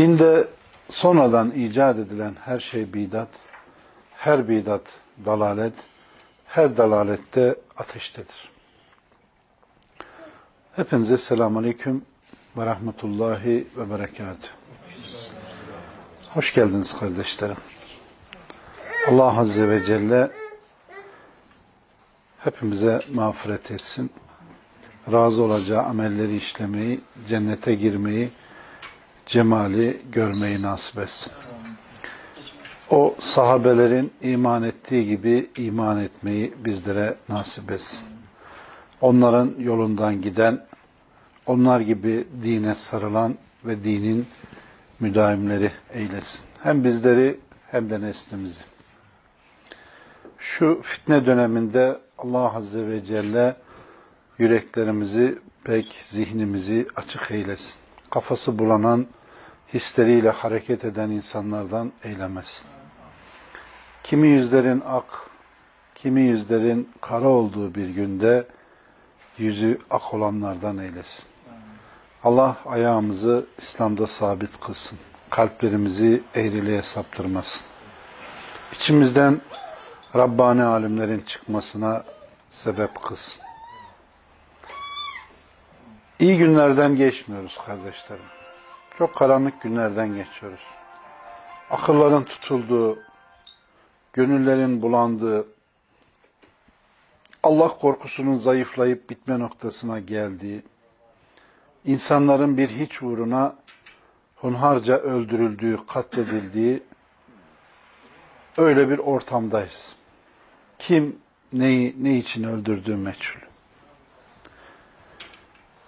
Dinde sonradan icat edilen her şey bidat, her bidat dalalet, her dalalette ateştedir. Hepinize selamun aleyküm ve rahmetullahi ve berekatuhu. Hoş geldiniz kardeşlerim. Allah Azze ve Celle hepimize mağfiret etsin. Razı olacağı amelleri işlemeyi, cennete girmeyi, cemali görmeyi nasip etsin. O sahabelerin iman ettiği gibi iman etmeyi bizlere nasip etsin. Onların yolundan giden, onlar gibi dine sarılan ve dinin müdaimleri eylesin. Hem bizleri hem de neslimizi. Şu fitne döneminde Allah Azze ve Celle yüreklerimizi pek zihnimizi açık eylesin. Kafası bulanan, hisleriyle hareket eden insanlardan eylemesin. Kimi yüzlerin ak, kimi yüzlerin kara olduğu bir günde yüzü ak olanlardan eylesin. Allah ayağımızı İslam'da sabit kılsın. Kalplerimizi eğriliğe saptırmasın. İçimizden Rabbani alimlerin çıkmasına sebep kılsın. İyi günlerden geçmiyoruz kardeşlerim. Çok karanlık günlerden geçiyoruz. Akılların tutulduğu, gönüllerin bulandığı, Allah korkusunun zayıflayıp bitme noktasına geldiği, insanların bir hiç uğruna hunharca öldürüldüğü, katledildiği öyle bir ortamdayız. Kim neyi, ne için öldürdüğü meçhul.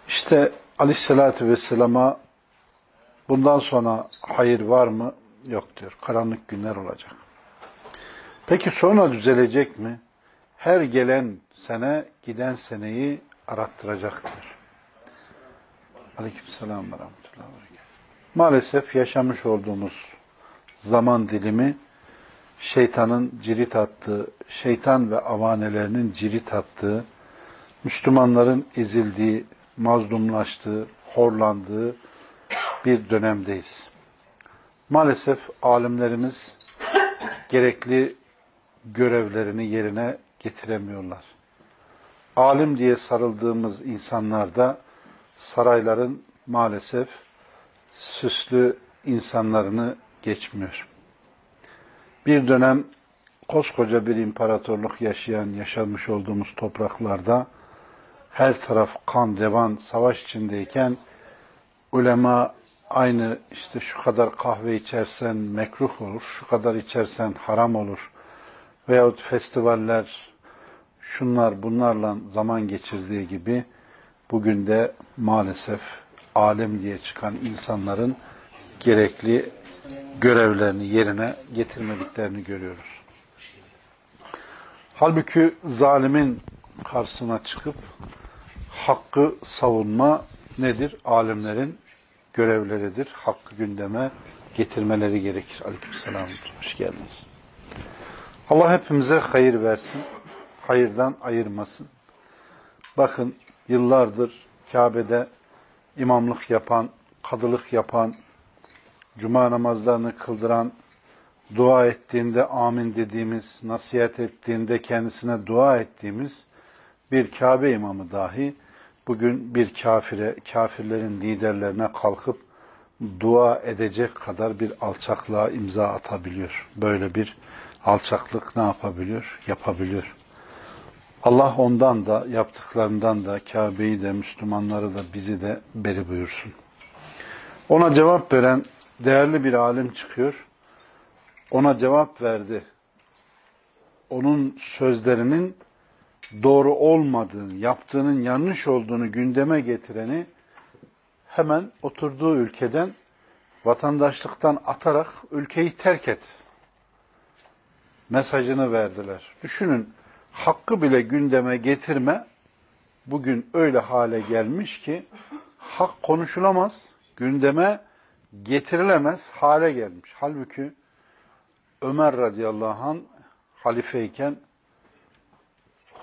İşte Aleyhisselatü Vesselam'a bundan sonra hayır var mı? Yok diyor. Karanlık günler olacak. Peki sonra düzelecek mi? Her gelen sene giden seneyi arattıracaktır. Aleykümselam ve rahmetullahi ve Maalesef yaşamış olduğumuz zaman dilimi şeytanın cirit attığı, şeytan ve avanelerinin cirit attığı, Müslümanların ezildiği, mazlumlaştığı, horlandığı bir dönemdeyiz. Maalesef alimlerimiz gerekli görevlerini yerine getiremiyorlar. Alim diye sarıldığımız insanlar da sarayların maalesef süslü insanlarını geçmiyor. Bir dönem koskoca bir imparatorluk yaşayan, yaşamış olduğumuz topraklarda her taraf kan, devan, savaş içindeyken ulema aynı işte şu kadar kahve içersen mekruh olur, şu kadar içersen haram olur veyahut festivaller şunlar bunlarla zaman geçirdiği gibi bugün de maalesef alim diye çıkan insanların gerekli görevlerini yerine getirmediklerini görüyoruz. Halbuki zalimin karşısına çıkıp hakkı savunma nedir? Alimlerin görevleridir. Hakkı gündeme getirmeleri gerekir. Aleykümselam. Hoş geldiniz. Allah hepimize hayır versin. Hayırdan ayırmasın. Bakın yıllardır Kabe'de imamlık yapan, kadılık yapan, cuma namazlarını kıldıran, dua ettiğinde amin dediğimiz, nasihat ettiğinde kendisine dua ettiğimiz bir Kabe imamı dahi bugün bir kafire, kafirlerin liderlerine kalkıp dua edecek kadar bir alçaklığa imza atabiliyor. Böyle bir alçaklık ne yapabiliyor? Yapabiliyor. Allah ondan da, yaptıklarından da, Kabe'yi de, Müslümanları da, bizi de beri buyursun. Ona cevap veren değerli bir alim çıkıyor. Ona cevap verdi. Onun sözlerinin doğru olmadığını, yaptığının yanlış olduğunu gündeme getireni hemen oturduğu ülkeden vatandaşlıktan atarak ülkeyi terk et mesajını verdiler. Düşünün hakkı bile gündeme getirme bugün öyle hale gelmiş ki hak konuşulamaz, gündeme getirilemez hale gelmiş. Halbuki Ömer radıyallahu an halifeyken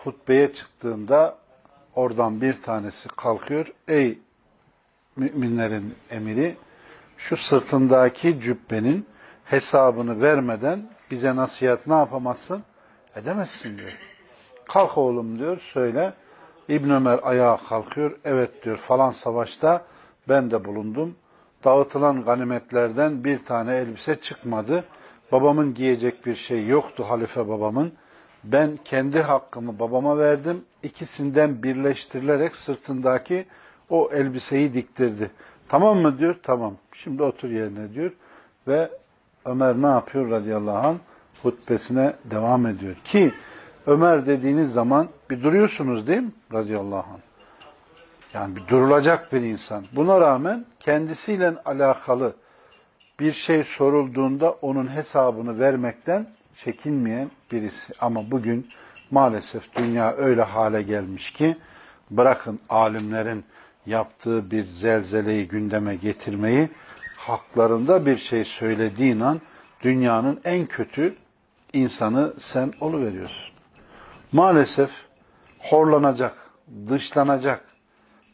hutbeye çıktığında oradan bir tanesi kalkıyor. Ey müminlerin emiri şu sırtındaki cübbenin hesabını vermeden bize nasihat ne yapamazsın? Edemezsin diyor. Kalk oğlum diyor söyle. İbn Ömer ayağa kalkıyor. Evet diyor falan savaşta ben de bulundum. Dağıtılan ganimetlerden bir tane elbise çıkmadı. Babamın giyecek bir şey yoktu halife babamın. Ben kendi hakkımı babama verdim. İkisinden birleştirilerek sırtındaki o elbiseyi diktirdi. Tamam mı diyor? Tamam. Şimdi otur yerine diyor. Ve Ömer ne yapıyor radıyallahu anh? Hutbesine devam ediyor. Ki Ömer dediğiniz zaman bir duruyorsunuz değil mi? Radıyallahu anh. Yani bir durulacak bir insan. Buna rağmen kendisiyle alakalı bir şey sorulduğunda onun hesabını vermekten çekinmeyen birisi. Ama bugün maalesef dünya öyle hale gelmiş ki bırakın alimlerin yaptığı bir zelzeleyi gündeme getirmeyi haklarında bir şey söylediğin an dünyanın en kötü insanı sen oluveriyorsun. Maalesef horlanacak, dışlanacak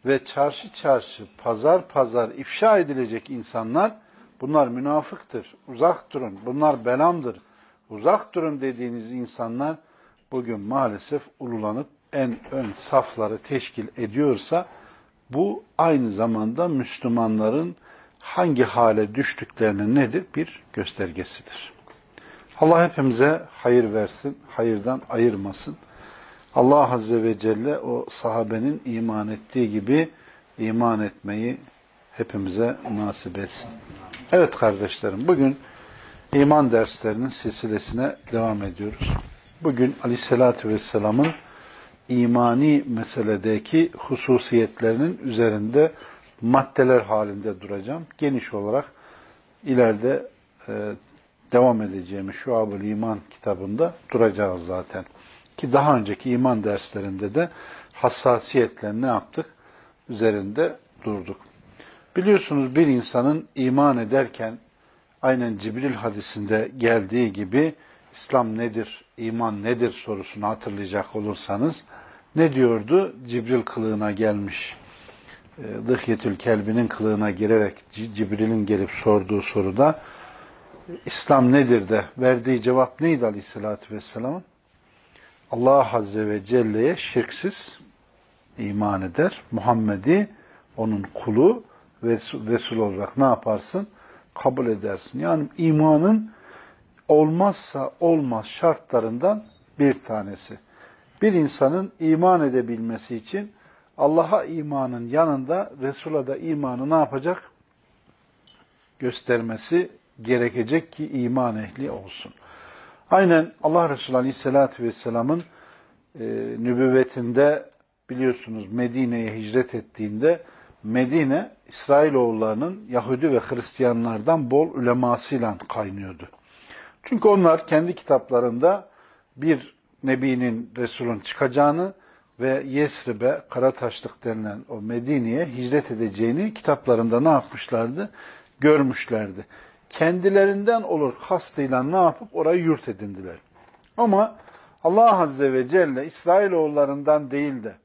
ve çarşı çarşı, pazar pazar ifşa edilecek insanlar bunlar münafıktır. Uzak durun. Bunlar belamdır. Uzak durun dediğiniz insanlar bugün maalesef ululanıp en ön safları teşkil ediyorsa bu aynı zamanda Müslümanların hangi hale düştüklerinin nedir? Bir göstergesidir. Allah hepimize hayır versin, hayırdan ayırmasın. Allah Azze ve Celle o sahabenin iman ettiği gibi iman etmeyi hepimize nasip etsin. Evet kardeşlerim, bugün iman derslerinin silsilesine devam ediyoruz. Bugün Aleyhisselatü Vesselam'ın imani meseledeki hususiyetlerinin üzerinde maddeler halinde duracağım. Geniş olarak ileride e, devam edeceğimiz Şuab-ül İman kitabında duracağız zaten. Ki daha önceki iman derslerinde de hassasiyetle ne yaptık? Üzerinde durduk. Biliyorsunuz bir insanın iman ederken aynen Cibril hadisinde geldiği gibi İslam nedir, iman nedir sorusunu hatırlayacak olursanız ne diyordu? Cibril kılığına gelmiş e, Dıhyetül Kelbi'nin kılığına girerek Cibril'in gelip sorduğu soruda İslam nedir de verdiği cevap neydi aleyhissalatü vesselamın? Allah Azze ve Celle'ye şirksiz iman eder. Muhammed'i onun kulu ve Resul olarak ne yaparsın? Kabul edersin. Yani imanın olmazsa olmaz şartlarından bir tanesi. Bir insanın iman edebilmesi için Allah'a imanın yanında Resul'a da imanı ne yapacak? Göstermesi gerekecek ki iman ehli olsun. Aynen Allah Resulü Aleyhisselatü Vesselam'ın e, nübüvvetinde biliyorsunuz Medine'ye hicret ettiğinde Medine İsrailoğullarının Yahudi ve Hristiyanlardan bol ulemasıyla kaynıyordu. Çünkü onlar kendi kitaplarında bir Nebi'nin, Resul'ün çıkacağını ve Yesrib'e, Karataşlık denilen o Medine'ye hicret edeceğini kitaplarında ne yapmışlardı? Görmüşlerdi. Kendilerinden olur kastıyla ne yapıp orayı yurt edindiler. Ama Allah Azze ve Celle İsrailoğullarından değil de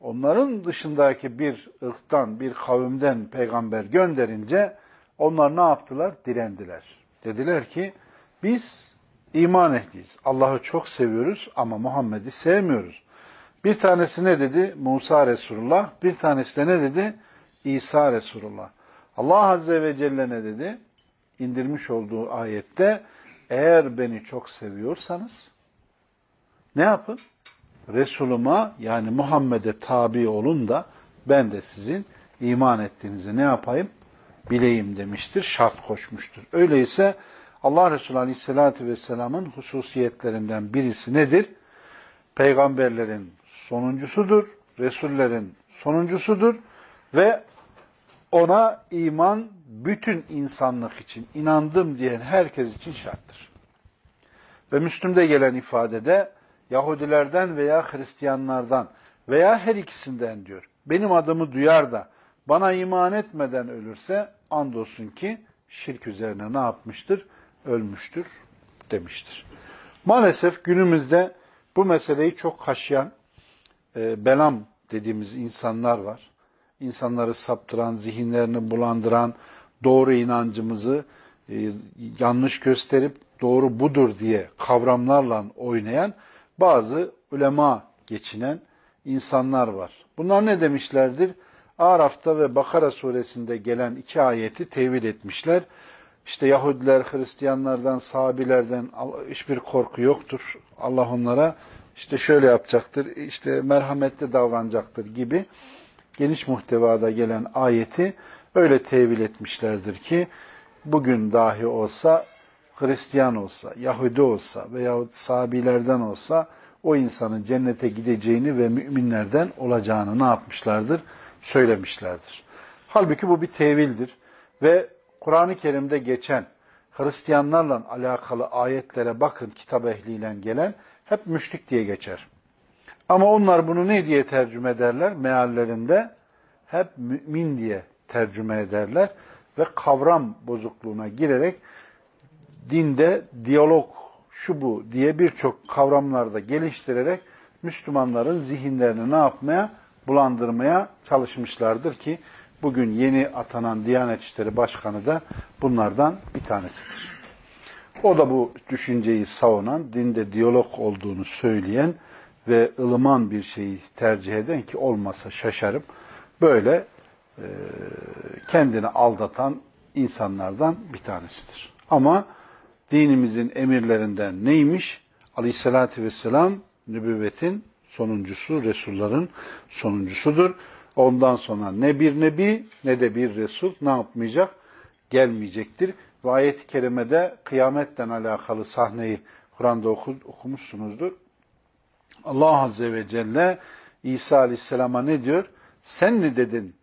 onların dışındaki bir ırktan, bir kavimden peygamber gönderince onlar ne yaptılar? Direndiler. Dediler ki biz iman ehliyiz. Allah'ı çok seviyoruz ama Muhammed'i sevmiyoruz. Bir tanesi ne dedi? Musa Resulullah. Bir tanesi de ne dedi? İsa Resulullah. Allah Azze ve Celle ne dedi? İndirmiş olduğu ayette eğer beni çok seviyorsanız ne yapın? Resuluma yani Muhammed'e tabi olun da ben de sizin iman ettiğinizi ne yapayım? Bileyim demiştir, şart koşmuştur. Öyleyse Allah Resulü Aleyhisselatü Vesselam'ın hususiyetlerinden birisi nedir? Peygamberlerin sonuncusudur, Resullerin sonuncusudur ve ona iman bütün insanlık için, inandım diyen herkes için şarttır. Ve Müslüm'de gelen ifadede Yahudilerden veya Hristiyanlardan veya her ikisinden diyor. Benim adımı duyar da bana iman etmeden ölürse andolsun ki şirk üzerine ne yapmıştır? Ölmüştür demiştir. Maalesef günümüzde bu meseleyi çok kaşıyan e, belam dediğimiz insanlar var. İnsanları saptıran, zihinlerini bulandıran, doğru inancımızı e, yanlış gösterip doğru budur diye kavramlarla oynayan bazı ulema geçinen insanlar var. Bunlar ne demişlerdir? Araf'ta ve Bakara suresinde gelen iki ayeti tevil etmişler. İşte Yahudiler, Hristiyanlardan, Sabilerden hiçbir korku yoktur. Allah onlara işte şöyle yapacaktır, işte merhametli davranacaktır gibi geniş muhtevada gelen ayeti öyle tevil etmişlerdir ki bugün dahi olsa Hristiyan olsa, Yahudi olsa veya Sabilerden olsa o insanın cennete gideceğini ve müminlerden olacağını ne yapmışlardır? Söylemişlerdir. Halbuki bu bir tevildir ve Kur'an-ı Kerim'de geçen Hristiyanlarla alakalı ayetlere bakın kitap ehliyle gelen hep müşrik diye geçer. Ama onlar bunu ne diye tercüme ederler? Meallerinde hep mümin diye tercüme ederler ve kavram bozukluğuna girerek dinde diyalog şu bu diye birçok kavramlarda geliştirerek Müslümanların zihinlerini ne yapmaya? Bulandırmaya çalışmışlardır ki bugün yeni atanan Diyanet İşleri Başkanı da bunlardan bir tanesidir. O da bu düşünceyi savunan, dinde diyalog olduğunu söyleyen ve ılıman bir şeyi tercih eden ki olmasa şaşarım. Böyle e, kendini aldatan insanlardan bir tanesidir. Ama dinimizin emirlerinden neymiş? Aleyhissalatü vesselam nübüvvetin sonuncusu, Resulların sonuncusudur. Ondan sonra ne bir nebi ne de bir Resul ne yapmayacak? Gelmeyecektir. Ve ayet-i kerimede kıyametten alakalı sahneyi Kur'an'da oku, okumuşsunuzdur. Allah Azze ve Celle İsa Aleyhisselam'a ne diyor? Sen mi dedin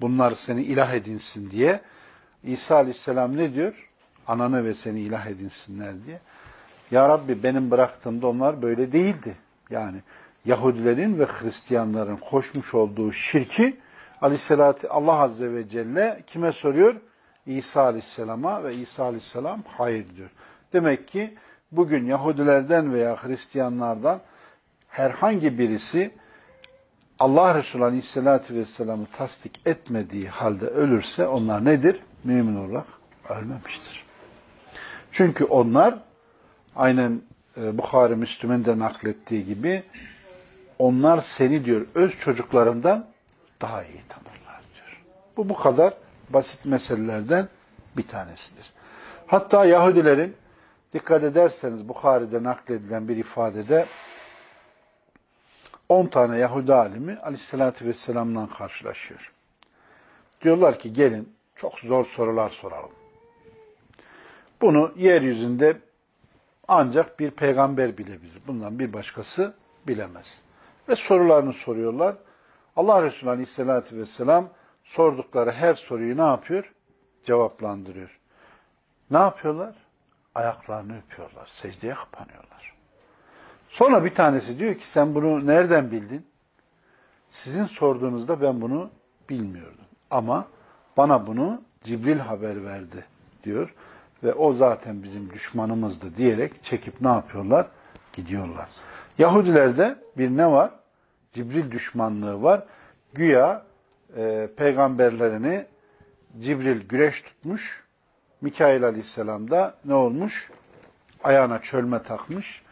bunlar seni ilah edinsin diye? İsa Aleyhisselam ne diyor? Ananı ve seni ilah edinsinler diye. Ya Rabbi benim bıraktığımda onlar böyle değildi. Yani Yahudilerin ve Hristiyanların koşmuş olduğu şirki Aleyhisselatü Allah Azze ve Celle kime soruyor? İsa Aleyhisselam'a ve İsa Aleyhisselam hayır diyor. Demek ki bugün Yahudilerden veya Hristiyanlardan herhangi birisi Allah Resulü Aleyhisselatü Vesselam'ı tasdik etmediği halde ölürse onlar nedir? Mümin olarak ölmemiştir. Çünkü onlar aynen e, Bukhari Müslüm'ün de naklettiği gibi onlar seni diyor öz çocuklarından daha iyi tanırlar diyor. Bu bu kadar basit meselelerden bir tanesidir. Hatta Yahudilerin dikkat ederseniz Bukhari'de nakledilen bir ifadede 10 tane Yahudi alimi aleyhissalatü vesselam'la karşılaşıyor. Diyorlar ki gelin çok zor sorular soralım. Bunu yeryüzünde ancak bir peygamber bilebilir. Bundan bir başkası bilemez. Ve sorularını soruyorlar. Allah Resulü Aleyhisselatü Vesselam sordukları her soruyu ne yapıyor? Cevaplandırıyor. Ne yapıyorlar? Ayaklarını öpüyorlar. Secdeye kapanıyorlar. Sonra bir tanesi diyor ki sen bunu nereden bildin? Sizin sorduğunuzda ben bunu bilmiyordum. Ama bana bunu Cibril haber verdi diyor. Ve o zaten bizim düşmanımızdı diyerek çekip ne yapıyorlar? Gidiyorlar. Yahudilerde bir ne var? Cibril düşmanlığı var. Güya e, peygamberlerini Cibril güreş tutmuş. Mikail aleyhisselam da ne olmuş? Ayağına çölme takmış,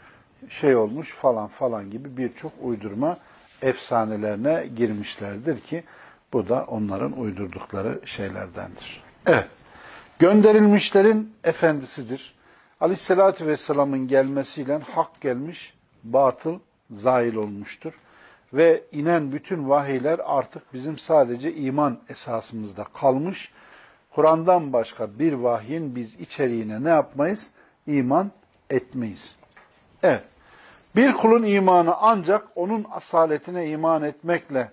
şey olmuş falan falan gibi birçok uydurma efsanelerine girmişlerdir ki bu da onların uydurdukları şeylerdendir. Evet. Gönderilmişlerin efendisidir. Aleyhisselatü Vesselam'ın gelmesiyle hak gelmiş, batıl zail olmuştur. Ve inen bütün vahiyler artık bizim sadece iman esasımızda kalmış. Kur'an'dan başka bir vahyin biz içeriğine ne yapmayız? İman etmeyiz. Evet. Bir kulun imanı ancak onun asaletine iman etmekle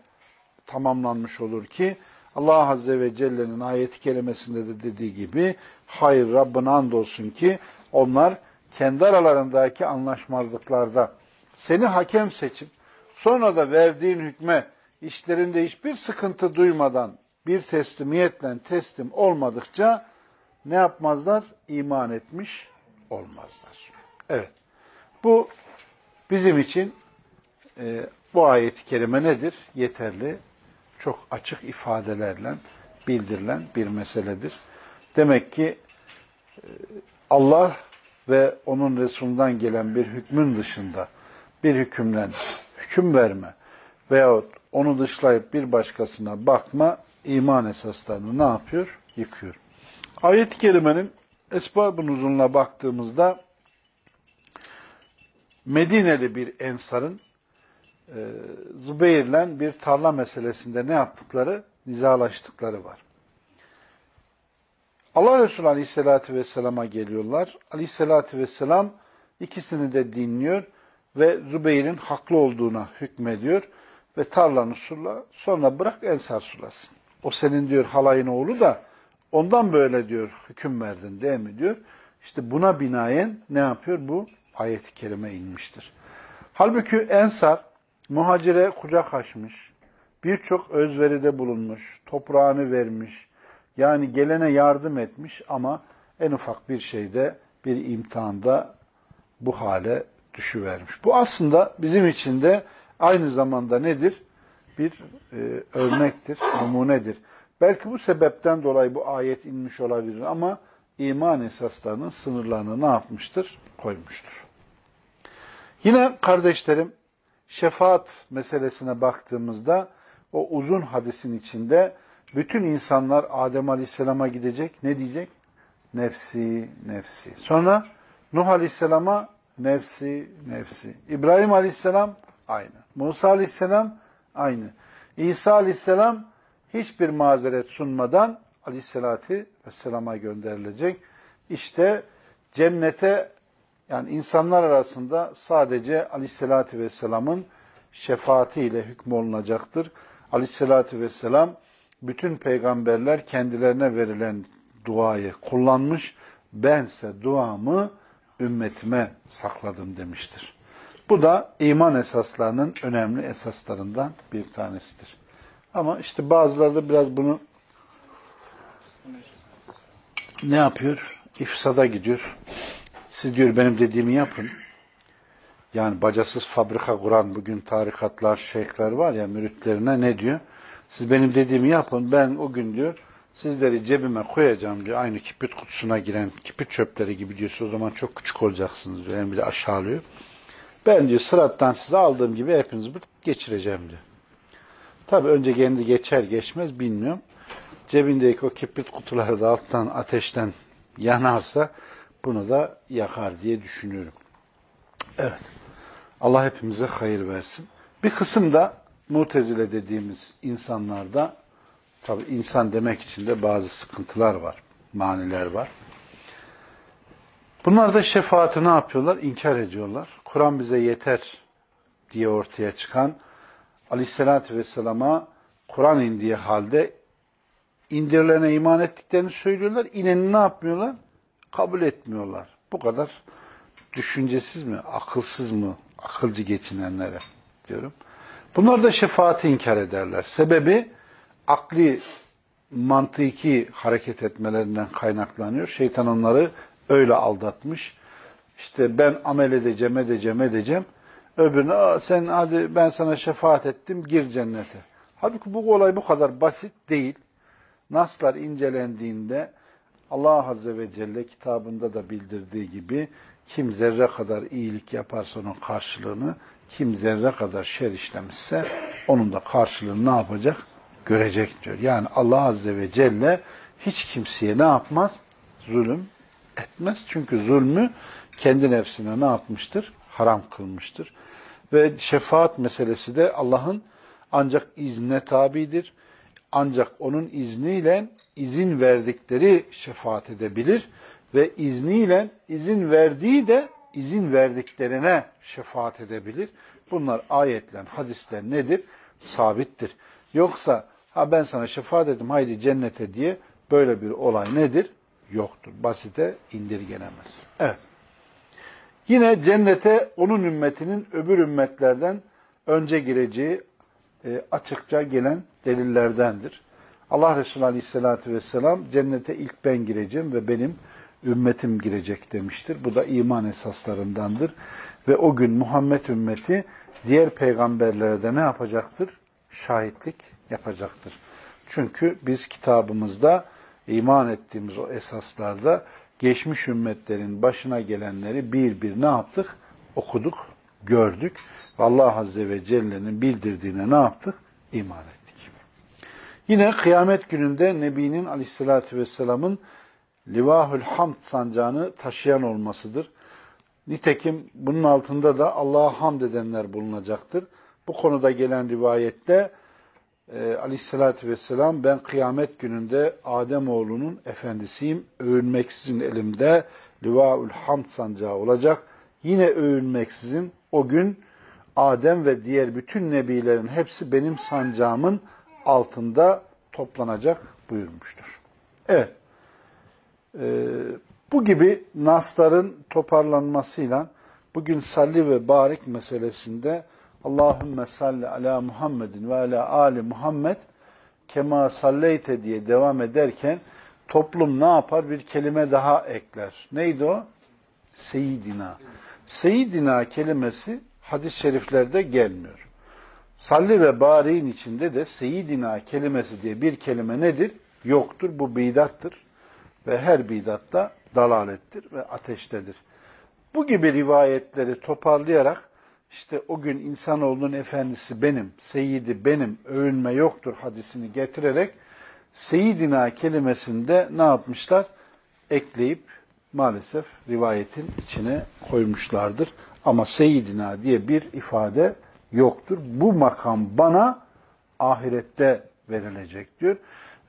tamamlanmış olur ki Allah Azze ve Celle'nin ayeti kelimesinde de dediği gibi hayır Rabbine andolsun ki onlar kendi aralarındaki anlaşmazlıklarda seni hakem seçip sonra da verdiğin hükme işlerinde hiçbir sıkıntı duymadan bir teslimiyetle teslim olmadıkça ne yapmazlar? İman etmiş olmazlar. Evet. Bu bizim için e, bu ayet-i kerime nedir? Yeterli, çok açık ifadelerle bildirilen bir meseledir. Demek ki e, Allah ve onun Resulünden gelen bir hükmün dışında bir hükümle hüküm verme veyahut onu dışlayıp bir başkasına bakma iman esaslarını ne yapıyor? Yıkıyor. Ayet-i kerimenin esbab-ı nuzuluna baktığımızda Medineli bir ensarın e, bir tarla meselesinde ne yaptıkları, nizalaştıkları var. Allah Resulü Aleyhisselatü Vesselam'a geliyorlar. Aleyhisselatü Vesselam ikisini de dinliyor ve Zübeyir'in haklı olduğuna hükmediyor ve tarlanı sula, sonra bırak ensar sulasın. O senin diyor halayın oğlu da ondan böyle diyor hüküm verdin değil mi diyor. İşte buna binaen ne yapıyor? Bu ayet-i kerime inmiştir. Halbuki ensar muhacire kucak açmış, birçok özveride bulunmuş, toprağını vermiş, yani gelene yardım etmiş ama en ufak bir şeyde, bir imtihanda bu hale düşüvermiş. Bu aslında bizim için de aynı zamanda nedir? Bir e, örnektir, numunedir. Belki bu sebepten dolayı bu ayet inmiş olabilir ama iman esaslarının sınırlarını ne yapmıştır? Koymuştur. Yine kardeşlerim, şefaat meselesine baktığımızda o uzun hadisin içinde bütün insanlar Adem Aleyhisselam'a gidecek. Ne diyecek? Nefsi, nefsi. Sonra Nuh Aleyhisselam'a nefsi, nefsi. İbrahim Aleyhisselam aynı. Musa Aleyhisselam aynı. İsa Aleyhisselam hiçbir mazeret sunmadan Aleyhisselatü Vesselam'a gönderilecek. İşte cennete yani insanlar arasında sadece Aleyhisselatü Vesselam'ın şefaatiyle hükmolunacaktır. Aleyhisselatü Vesselam bütün peygamberler kendilerine verilen duayı kullanmış. Bense duamı ümmetime sakladım demiştir. Bu da iman esaslarının önemli esaslarından bir tanesidir. Ama işte bazıları da biraz bunu ne yapıyor? İfsada gidiyor. Siz diyor benim dediğimi yapın. Yani bacasız fabrika kuran bugün tarikatlar, şeyhler var ya müritlerine ne diyor? Siz benim dediğimi yapın. Ben o gün diyor sizleri cebime koyacağım diyor. Aynı kipit kutusuna giren kipit çöpleri gibi diyor. O zaman çok küçük olacaksınız diyor. Yani bir de aşağılıyor. Ben diyor sırattan size aldığım gibi hepinizi geçireceğim diyor. Tabi önce kendi geçer geçmez bilmiyorum. Cebindeki o kibrit kutuları da alttan ateşten yanarsa bunu da yakar diye düşünüyorum. Evet. Allah hepimize hayır versin. Bir kısım da mutezile dediğimiz insanlarda tabi insan demek için de bazı sıkıntılar var, maniler var. Bunlar da şefaati ne yapıyorlar? İnkar ediyorlar. Kur'an bize yeter diye ortaya çıkan Aleyhisselatü Vesselam'a Kur'an indiği halde indirilene iman ettiklerini söylüyorlar. İneni ne yapmıyorlar? Kabul etmiyorlar. Bu kadar düşüncesiz mi, akılsız mı, akılcı geçinenlere diyorum. Bunlar da şefaati inkar ederler. Sebebi akli, mantıki hareket etmelerinden kaynaklanıyor. Şeytan onları öyle aldatmış. İşte ben amel edeceğim, edeceğim, edeceğim. Öbürüne sen hadi ben sana şefaat ettim gir cennete. Halbuki bu olay bu kadar basit değil. Naslar incelendiğinde Allah Azze ve Celle kitabında da bildirdiği gibi kim zerre kadar iyilik yaparsa onun karşılığını, kim zerre kadar şer işlemişse onun da karşılığını ne yapacak? Görecek diyor. Yani Allah Azze ve Celle hiç kimseye ne yapmaz? Zulüm etmez. Çünkü zulmü kendi nefsine ne yapmıştır? Haram kılmıştır. Ve şefaat meselesi de Allah'ın ancak iznine tabidir. Ancak onun izniyle izin verdikleri şefaat edebilir ve izniyle izin verdiği de izin verdiklerine şefaat edebilir. Bunlar ayetler, hadisler nedir? Sabittir. Yoksa Ha ben sana şefaat ettim haydi cennete diye böyle bir olay nedir? Yoktur. Basite indirgenemez. Evet. Yine cennete onun ümmetinin öbür ümmetlerden önce gireceği e, açıkça gelen delillerdendir. Allah Resulü Aleyhisselatü Vesselam cennete ilk ben gireceğim ve benim ümmetim girecek demiştir. Bu da iman esaslarındandır. Ve o gün Muhammed ümmeti diğer peygamberlere de ne yapacaktır? Şahitlik yapacaktır. Çünkü biz kitabımızda iman ettiğimiz o esaslarda geçmiş ümmetlerin başına gelenleri bir bir ne yaptık? Okuduk, gördük. Allah Azze ve Celle'nin bildirdiğine ne yaptık? İman ettik. Yine kıyamet gününde Nebi'nin aleyhissalatü vesselamın Livahül Hamd sancağını taşıyan olmasıdır. Nitekim bunun altında da Allah'a hamd edenler bulunacaktır. Bu konuda gelen rivayette e, aleyhissalatü vesselam ben kıyamet gününde Adem oğlunun efendisiyim. Övünmeksizin elimde Livaül Hamd sancağı olacak. Yine övünmeksizin o gün Adem ve diğer bütün nebilerin hepsi benim sancağımın altında toplanacak buyurmuştur. Evet. Ee, bu gibi nasların toparlanmasıyla bugün salli ve barik meselesinde Allahümme salli ala Muhammedin ve ala ali Muhammed kema salleyte diye devam ederken toplum ne yapar? Bir kelime daha ekler. Neydi o? Seyyidina. Seyyidina kelimesi hadis-i şeriflerde gelmiyor. Salli ve bari'in içinde de Seyyidina kelimesi diye bir kelime nedir? Yoktur. Bu bidattır. Ve her bidatta dalalettir ve ateştedir. Bu gibi rivayetleri toparlayarak işte o gün insanoğlunun efendisi benim, seyidi benim, övünme yoktur hadisini getirerek seyidina kelimesinde ne yapmışlar? Ekleyip maalesef rivayetin içine koymuşlardır. Ama seyidina diye bir ifade yoktur. Bu makam bana ahirette verilecek diyor.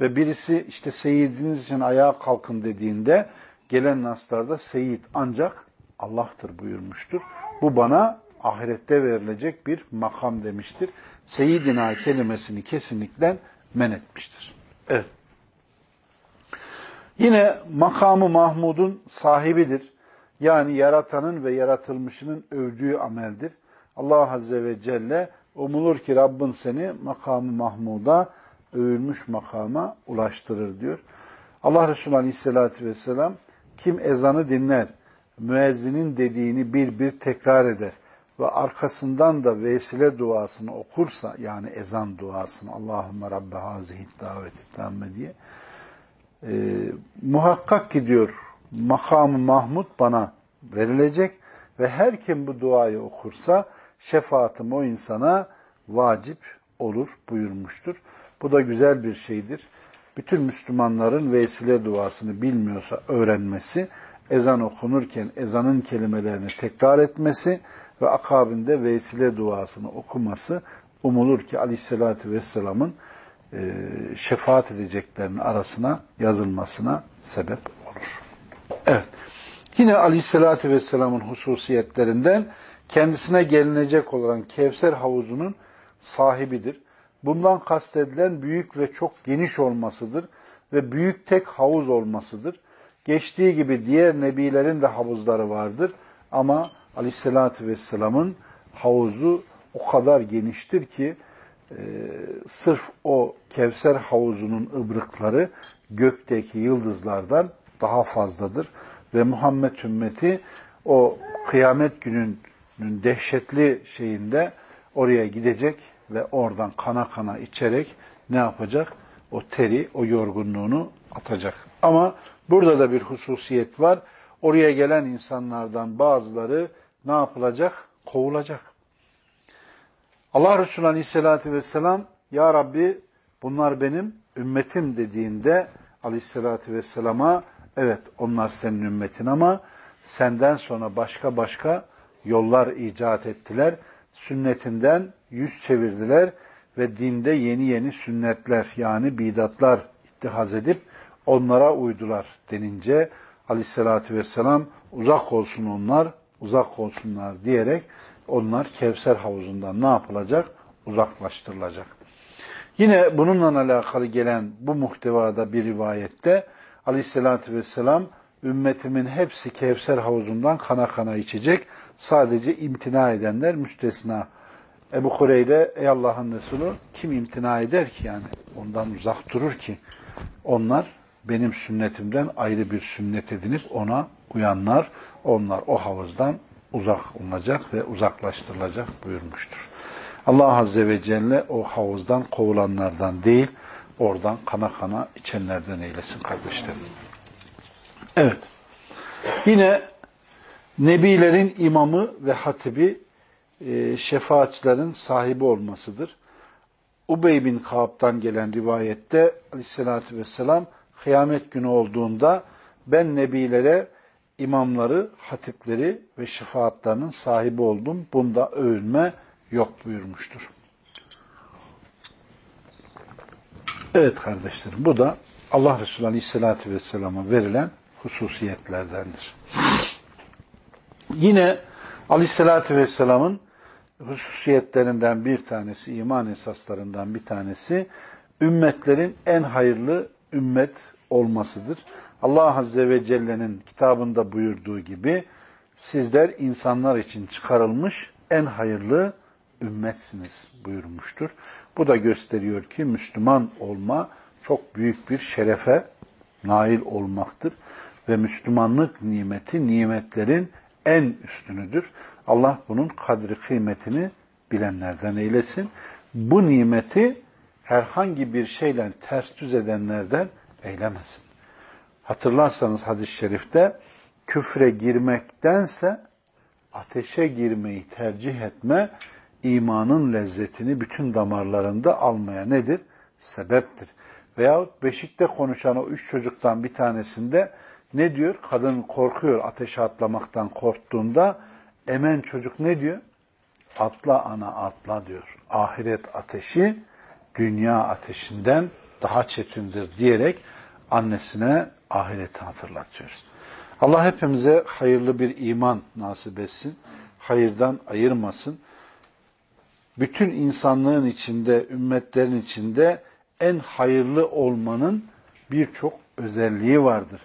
Ve birisi işte seyidiniz için ayağa kalkın dediğinde gelen naslarda seyit ancak Allah'tır buyurmuştur. Bu bana ahirette verilecek bir makam demiştir. Seyyidina kelimesini kesinlikle men etmiştir. Evet. Yine makamı Mahmud'un sahibidir. Yani yaratanın ve yaratılmışının övdüğü ameldir. Allah Azze ve Celle umulur ki Rabbin seni makamı Mahmud'a övülmüş makama ulaştırır diyor. Allah Resulü Aleyhisselatü Vesselam kim ezanı dinler, müezzinin dediğini bir bir tekrar eder ve arkasından da vesile duasını okursa yani ezan duasını Allahümme Rabbe hazihi daveti tamme diye e, muhakkak ki diyor makamı Mahmud bana verilecek ve her kim bu duayı okursa şefaatim o insana vacip olur buyurmuştur. Bu da güzel bir şeydir. Bütün Müslümanların vesile duasını bilmiyorsa öğrenmesi, ezan okunurken ezanın kelimelerini tekrar etmesi ve akabinde vesile duasını okuması umulur ki aleyhissalatü vesselamın e, şefaat edeceklerinin arasına yazılmasına sebep olur. Evet. Yine aleyhissalatü vesselamın hususiyetlerinden kendisine gelinecek olan Kevser havuzunun sahibidir. Bundan kastedilen büyük ve çok geniş olmasıdır ve büyük tek havuz olmasıdır. Geçtiği gibi diğer nebilerin de havuzları vardır ama Aleyhisselatü Vesselam'ın havuzu o kadar geniştir ki e, sırf o Kevser havuzunun ıbrıkları gökteki yıldızlardan daha fazladır. Ve Muhammed ümmeti o kıyamet gününün dehşetli şeyinde oraya gidecek ve oradan kana kana içerek ne yapacak? O teri, o yorgunluğunu atacak. Ama burada da bir hususiyet var. Oraya gelen insanlardan bazıları ne yapılacak? Kovulacak. Allah Resulü Aleyhisselatü Vesselam Ya Rabbi bunlar benim ümmetim dediğinde Aleyhisselatü Vesselam'a evet onlar senin ümmetin ama senden sonra başka başka yollar icat ettiler. Sünnetinden yüz çevirdiler ve dinde yeni yeni sünnetler yani bidatlar ittihaz edip onlara uydular denince aleyhissalatü vesselam uzak olsun onlar, uzak olsunlar diyerek onlar Kevser havuzundan ne yapılacak? Uzaklaştırılacak. Yine bununla alakalı gelen bu muhtevada bir rivayette aleyhissalatü vesselam ümmetimin hepsi Kevser havuzundan kana kana içecek. Sadece imtina edenler müstesna. Ebu Kureyre ey Allah'ın Resulü kim imtina eder ki yani ondan uzak durur ki onlar benim sünnetimden ayrı bir sünnet edinip ona uyanlar onlar o havuzdan uzak olacak ve uzaklaştırılacak buyurmuştur. Allah Azze ve Celle o havuzdan kovulanlardan değil, oradan kana kana içenlerden eylesin kardeşlerim. Evet. Yine Nebilerin imamı ve hatibi e, şefaatçilerin sahibi olmasıdır. Ubey bin Kaab'dan gelen rivayette aleyhissalatü vesselam kıyamet günü olduğunda ben nebilere imamları, hatipleri ve şefaatlerinin sahibi oldum. Bunda övünme yok buyurmuştur. Evet kardeşlerim bu da Allah Resulü Aleyhisselatü Vesselam'a verilen hususiyetlerdendir. Yine Aleyhisselatü Vesselam'ın hususiyetlerinden bir tanesi, iman esaslarından bir tanesi, ümmetlerin en hayırlı ümmet olmasıdır. Allah Azze ve Celle'nin kitabında buyurduğu gibi, sizler insanlar için çıkarılmış en hayırlı ümmetsiniz buyurmuştur. Bu da gösteriyor ki Müslüman olma çok büyük bir şerefe nail olmaktır. Ve Müslümanlık nimeti nimetlerin en üstünüdür. Allah bunun kadri kıymetini bilenlerden eylesin. Bu nimeti herhangi bir şeyle ters düz edenlerden eylemesin. Hatırlarsanız hadis-i şerifte küfre girmektense ateşe girmeyi tercih etme imanın lezzetini bütün damarlarında almaya nedir? Sebeptir. Veyahut beşikte konuşan o üç çocuktan bir tanesinde ne diyor? Kadın korkuyor ateşe atlamaktan korktuğunda. Emen çocuk ne diyor? Atla ana atla diyor. Ahiret ateşi dünya ateşinden daha çetindir diyerek annesine ahireti hatırlatıyoruz. Allah hepimize hayırlı bir iman nasip etsin. Hayırdan ayırmasın. Bütün insanlığın içinde, ümmetlerin içinde en hayırlı olmanın birçok özelliği vardır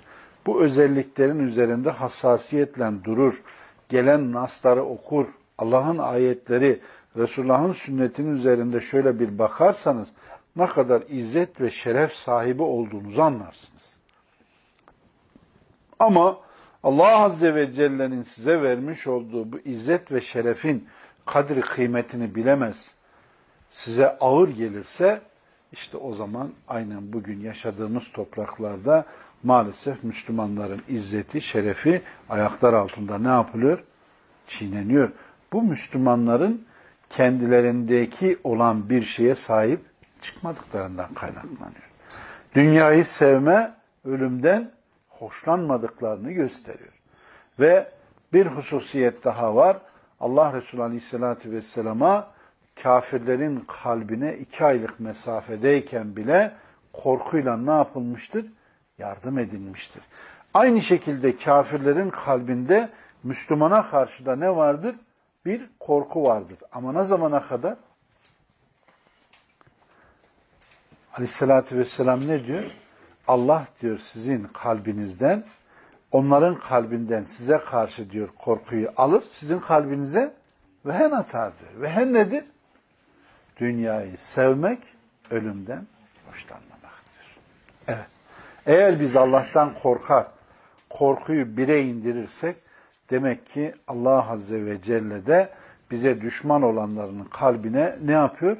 bu özelliklerin üzerinde hassasiyetle durur, gelen nasları okur, Allah'ın ayetleri, Resulullah'ın sünnetinin üzerinde şöyle bir bakarsanız ne kadar izzet ve şeref sahibi olduğunuzu anlarsınız. Ama Allah Azze ve Celle'nin size vermiş olduğu bu izzet ve şerefin kadri kıymetini bilemez, size ağır gelirse işte o zaman aynen bugün yaşadığımız topraklarda maalesef Müslümanların izzeti, şerefi ayaklar altında ne yapılıyor? Çiğneniyor. Bu Müslümanların kendilerindeki olan bir şeye sahip çıkmadıklarından kaynaklanıyor. Dünyayı sevme, ölümden hoşlanmadıklarını gösteriyor. Ve bir hususiyet daha var. Allah Resulü Aleyhisselatü Vesselam'a kafirlerin kalbine iki aylık mesafedeyken bile korkuyla ne yapılmıştır? Yardım edilmiştir. Aynı şekilde kafirlerin kalbinde Müslümana karşı da ne vardır? Bir korku vardır. Ama ne zamana kadar? Aleyhissalatü vesselam ne diyor? Allah diyor sizin kalbinizden, onların kalbinden size karşı diyor korkuyu alır, sizin kalbinize vehen atar diyor. Vehen nedir? Dünyayı sevmek, ölümden hoşlanmamaktır. Eğer biz Allah'tan korkar, korkuyu bire indirirsek, demek ki Allah Azze ve Celle de bize düşman olanların kalbine ne yapıyor?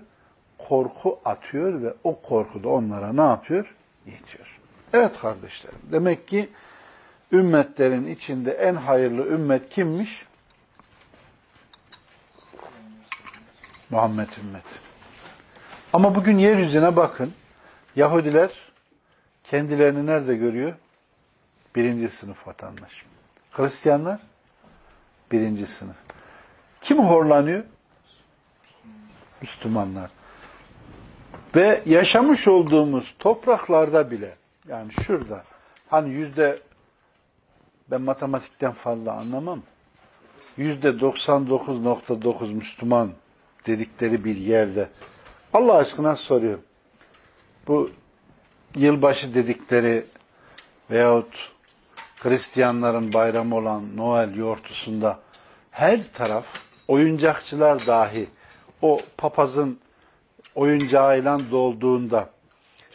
Korku atıyor ve o korku da onlara ne yapıyor? Yetiyor. Evet kardeşlerim, demek ki ümmetlerin içinde en hayırlı ümmet kimmiş? Muhammed ümmeti. Ama bugün yeryüzüne bakın. Yahudiler kendilerini nerede görüyor? Birinci sınıf vatandaş. Hristiyanlar birinci sınıf. Kim horlanıyor? Müslümanlar. Ve yaşamış olduğumuz topraklarda bile yani şurada hani yüzde ben matematikten fazla anlamam. Yüzde 99.9 Müslüman dedikleri bir yerde Allah aşkına soruyorum. bu yılbaşı dedikleri veyahut Hristiyanların bayramı olan Noel yortusunda her taraf oyuncakçılar dahi o papazın oyuncağıyla dolduğunda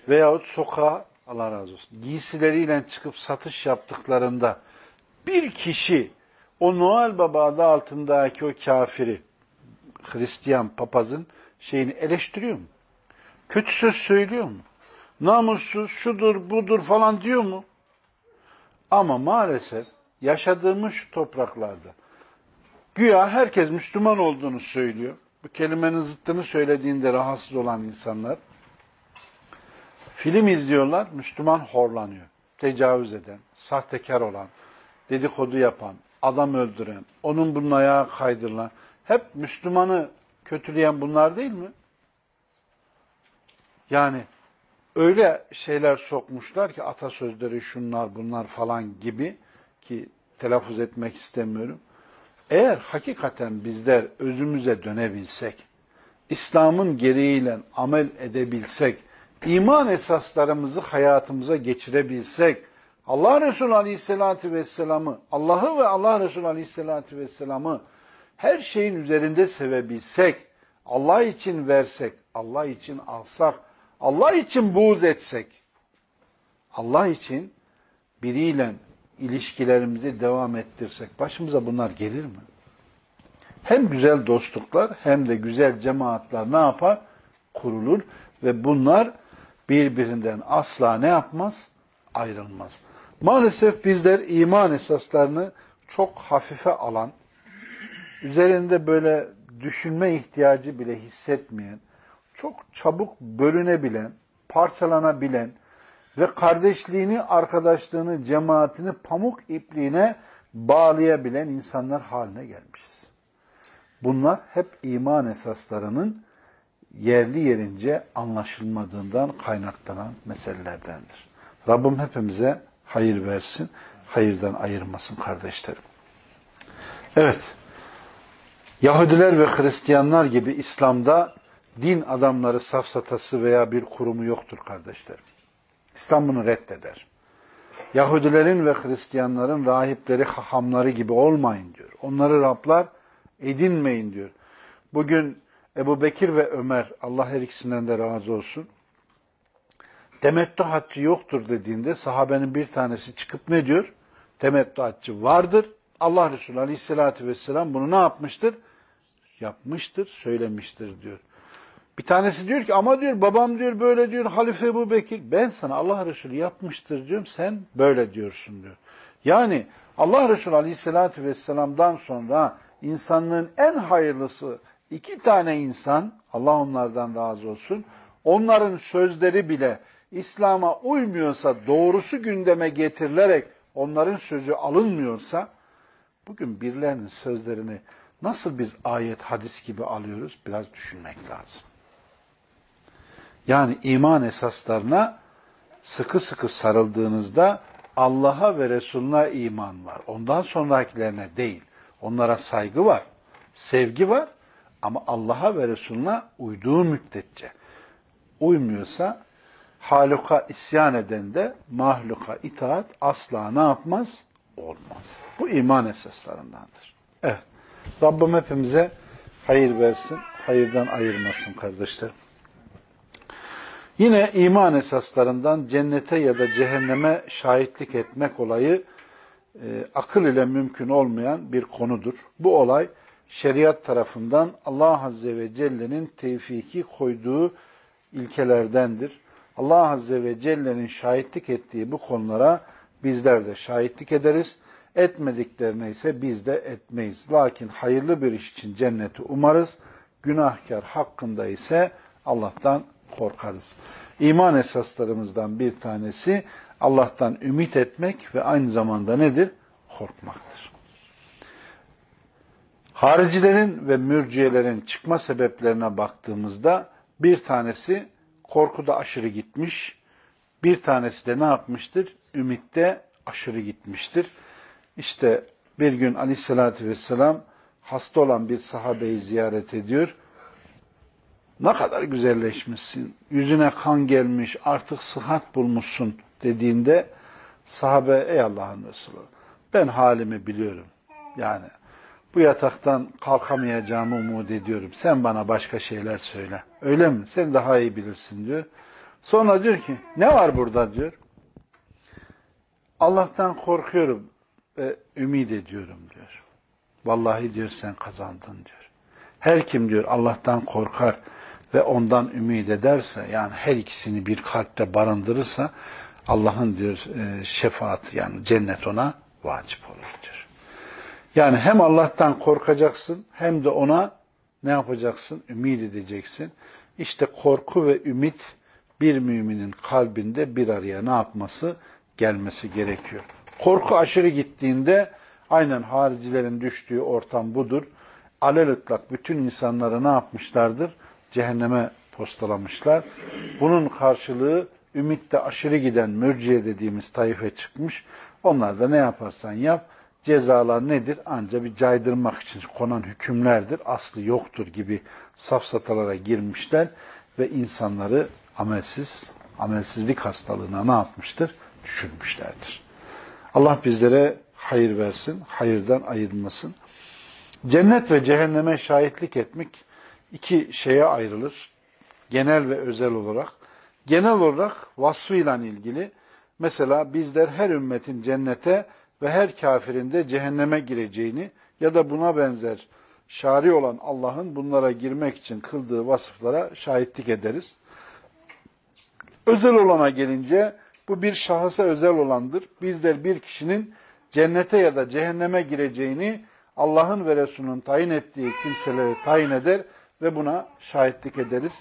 veyahut sokağa Allah razı olsun giysileriyle çıkıp satış yaptıklarında bir kişi o Noel Baba adı altındaki o kafiri Hristiyan papazın şeyini eleştiriyor mu? Kötü söz söylüyor mu? Namussuz, şudur, budur falan diyor mu? Ama maalesef yaşadığımız şu topraklarda güya herkes Müslüman olduğunu söylüyor. Bu kelimenin zıttını söylediğinde rahatsız olan insanlar film izliyorlar, Müslüman horlanıyor. Tecavüz eden, sahtekar olan, dedikodu yapan, adam öldüren, onun bunun ayağı kaydırılan, hep Müslümanı kötüleyen bunlar değil mi? Yani öyle şeyler sokmuşlar ki atasözleri şunlar bunlar falan gibi ki telaffuz etmek istemiyorum. Eğer hakikaten bizler özümüze dönebilsek, İslam'ın gereğiyle amel edebilsek, iman esaslarımızı hayatımıza geçirebilsek, Allah Resulü Aleyhisselatü Vesselam'ı, Allah'ı ve Allah Resulü Aleyhisselatü Vesselam'ı her şeyin üzerinde sevebilsek, Allah için versek, Allah için alsak, Allah için buğz etsek, Allah için biriyle ilişkilerimizi devam ettirsek, başımıza bunlar gelir mi? Hem güzel dostluklar hem de güzel cemaatler ne yapar? Kurulur ve bunlar birbirinden asla ne yapmaz? Ayrılmaz. Maalesef bizler iman esaslarını çok hafife alan, üzerinde böyle düşünme ihtiyacı bile hissetmeyen, çok çabuk bölünebilen, parçalanabilen ve kardeşliğini, arkadaşlığını, cemaatini pamuk ipliğine bağlayabilen insanlar haline gelmişiz. Bunlar hep iman esaslarının yerli yerince anlaşılmadığından kaynaklanan meselelerdendir. Rabbim hepimize hayır versin, hayırdan ayırmasın kardeşlerim. Evet, Yahudiler ve Hristiyanlar gibi İslam'da din adamları safsatası veya bir kurumu yoktur kardeşlerim. İslam bunu reddeder. Yahudilerin ve Hristiyanların rahipleri, hahamları gibi olmayın diyor. Onları Rablar edinmeyin diyor. Bugün Ebu Bekir ve Ömer, Allah her ikisinden de razı olsun, temettü haccı yoktur dediğinde sahabenin bir tanesi çıkıp ne diyor? Temettü haccı vardır. Allah Resulü Aleyhisselatü Vesselam bunu ne yapmıştır? Yapmıştır, söylemiştir diyor. Bir tanesi diyor ki ama diyor babam diyor böyle diyor Halife Ebu Bekir. Ben sana Allah Resulü yapmıştır diyorum sen böyle diyorsun diyor. Yani Allah Resulü Aleyhisselatü Vesselam'dan sonra insanlığın en hayırlısı iki tane insan Allah onlardan razı olsun. Onların sözleri bile İslam'a uymuyorsa, doğrusu gündeme getirilerek onların sözü alınmıyorsa, bugün birilerinin sözlerini nasıl biz ayet, hadis gibi alıyoruz? Biraz düşünmek lazım. Yani iman esaslarına sıkı sıkı sarıldığınızda Allah'a ve Resulüne iman var. Ondan sonrakilerine değil. Onlara saygı var, sevgi var ama Allah'a ve Resulüne uyduğu müddetçe. Uymuyorsa haluka isyan eden de mahluka itaat asla ne yapmaz? Olmaz. Bu iman esaslarındandır. Evet. Rabbim hepimize hayır versin, hayırdan ayırmasın kardeşler. Yine iman esaslarından cennete ya da cehenneme şahitlik etmek olayı e, akıl ile mümkün olmayan bir konudur. Bu olay şeriat tarafından Allah Azze ve Celle'nin tevfiki koyduğu ilkelerdendir. Allah Azze ve Celle'nin şahitlik ettiği bu konulara bizler de şahitlik ederiz. Etmediklerine ise biz de etmeyiz. Lakin hayırlı bir iş için cenneti umarız. Günahkar hakkında ise Allah'tan korkarız. İman esaslarımızdan bir tanesi Allah'tan ümit etmek ve aynı zamanda nedir? Korkmaktır. Haricilerin ve mürciyelerin çıkma sebeplerine baktığımızda bir tanesi korkuda aşırı gitmiş, bir tanesi de ne yapmıştır? Ümitte aşırı gitmiştir. İşte bir gün aleyhissalatü vesselam hasta olan bir sahabeyi ziyaret ediyor. Ne kadar güzelleşmişsin, yüzüne kan gelmiş, artık sıhhat bulmuşsun dediğinde sahabe ey Allah'ın Resulü ben halimi biliyorum. Yani bu yataktan kalkamayacağımı umut ediyorum. Sen bana başka şeyler söyle. Öyle mi? Sen daha iyi bilirsin diyor. Sonra diyor ki ne var burada diyor. Allah'tan korkuyorum ve ümit ediyorum diyor. Vallahi diyor sen kazandın diyor. Her kim diyor Allah'tan korkar ve ondan ümit ederse yani her ikisini bir kalpte barındırırsa Allah'ın diyor e, şefaat yani cennet ona vacip olur. Yani hem Allah'tan korkacaksın hem de ona ne yapacaksın? Ümit edeceksin. İşte korku ve ümit bir müminin kalbinde bir araya ne yapması? Gelmesi gerekiyor. Korku aşırı gittiğinde aynen haricilerin düştüğü ortam budur. Alelütlak bütün insanları ne yapmışlardır? Cehenneme postalamışlar. Bunun karşılığı ümitte aşırı giden mürciye dediğimiz taife çıkmış. Onlar da ne yaparsan yap, cezalar nedir? Ancak bir caydırmak için konan hükümlerdir. Aslı yoktur gibi safsatalara girmişler ve insanları amelsiz, amelsizlik hastalığına ne yapmıştır? Düşürmüşlerdir. Allah bizlere hayır versin, hayırdan ayırmasın. Cennet ve cehenneme şahitlik etmek iki şeye ayrılır. Genel ve özel olarak. Genel olarak vasfıyla ilgili mesela bizler her ümmetin cennete ve her kafirin de cehenneme gireceğini ya da buna benzer şari olan Allah'ın bunlara girmek için kıldığı vasıflara şahitlik ederiz. Özel olana gelince bu bir şahısa özel olandır. Bizler bir kişinin cennete ya da cehenneme gireceğini Allah'ın ve Resulünün tayin ettiği kimseleri tayin eder ve buna şahitlik ederiz.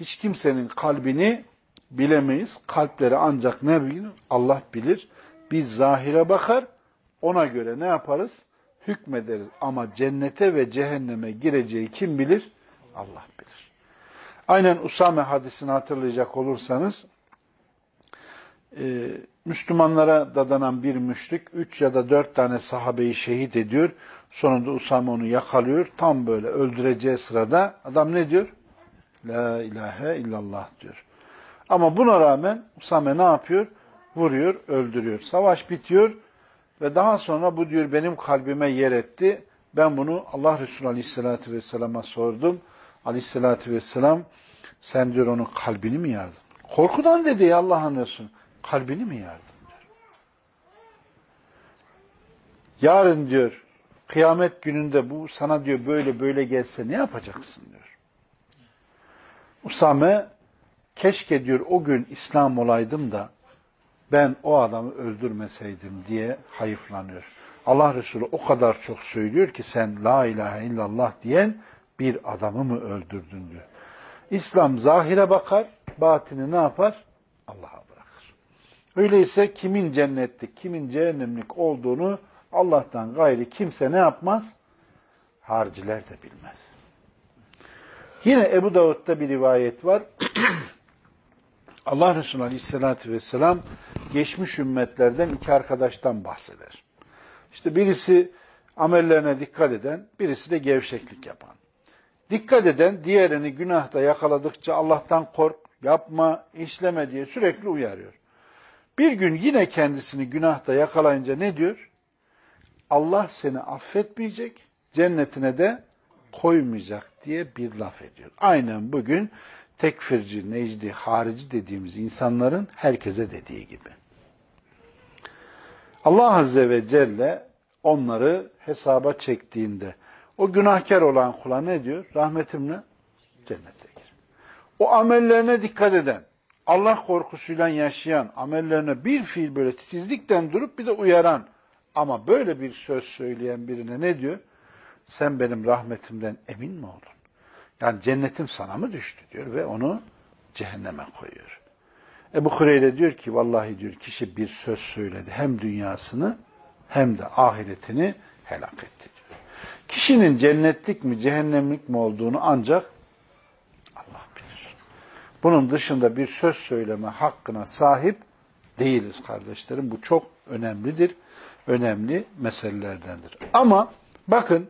Hiç kimsenin kalbini bilemeyiz. Kalpleri ancak ne bilir? Allah bilir. Biz zahire bakar, ona göre ne yaparız? Hükmederiz. Ama cennete ve cehenneme gireceği kim bilir? Allah bilir. Aynen Usame hadisini hatırlayacak olursanız, e, Müslümanlara dadanan bir müşrik, üç ya da dört tane sahabeyi şehit ediyor. Sonunda Usame onu yakalıyor. Tam böyle öldüreceği sırada adam ne diyor? La ilahe illallah diyor. Ama buna rağmen Usame ne yapıyor? Vuruyor, öldürüyor. Savaş bitiyor ve daha sonra bu diyor benim kalbime yer etti. Ben bunu Allah Resulü Aleyhisselatü Vesselam'a sordum. Aleyhisselatü Vesselam sen diyor onun kalbini mi yardın? Korkudan dedi ya Allah'ın Resulü. Kalbini mi yardın diyor. Yarın diyor kıyamet gününde bu sana diyor böyle böyle gelse ne yapacaksın diyor. Usame keşke diyor o gün İslam olaydım da ben o adamı öldürmeseydim diye hayıflanıyor. Allah Resulü o kadar çok söylüyor ki sen la ilahe illallah diyen bir adamı mı öldürdün diyor. İslam zahire bakar, batini ne yapar? Allah'a bırakır. Öyleyse kimin cennetlik, kimin cehennemlik olduğunu Allah'tan gayri kimse ne yapmaz? Harciler de bilmez. Yine Ebu Davud'da bir rivayet var. Allah Resulü Aleyhisselatü Vesselam geçmiş ümmetlerden iki arkadaştan bahseder. İşte birisi amellerine dikkat eden, birisi de gevşeklik yapan. Dikkat eden diğerini günahta yakaladıkça Allah'tan kork, yapma, işleme diye sürekli uyarıyor. Bir gün yine kendisini günahta yakalayınca ne diyor? Allah seni affetmeyecek, cennetine de koymayacak diye bir laf ediyor. Aynen bugün tekfirci, necdi, harici dediğimiz insanların herkese dediği gibi. Allah Azze ve Celle onları hesaba çektiğinde o günahkar olan kula ne diyor? Rahmetimle cennete gir. O amellerine dikkat eden, Allah korkusuyla yaşayan, amellerine bir fiil böyle titizlikten durup bir de uyaran ama böyle bir söz söyleyen birine ne diyor? Sen benim rahmetimden emin mi oldun? Yani cennetim sana mı düştü diyor ve onu cehenneme koyuyor. Ebu Hureyre diyor ki vallahi diyor kişi bir söz söyledi hem dünyasını hem de ahiretini helak etti diyor. Kişinin cennetlik mi cehennemlik mi olduğunu ancak Allah bilir. Bunun dışında bir söz söyleme hakkına sahip değiliz kardeşlerim. Bu çok önemlidir. Önemli meselelerdendir. Ama bakın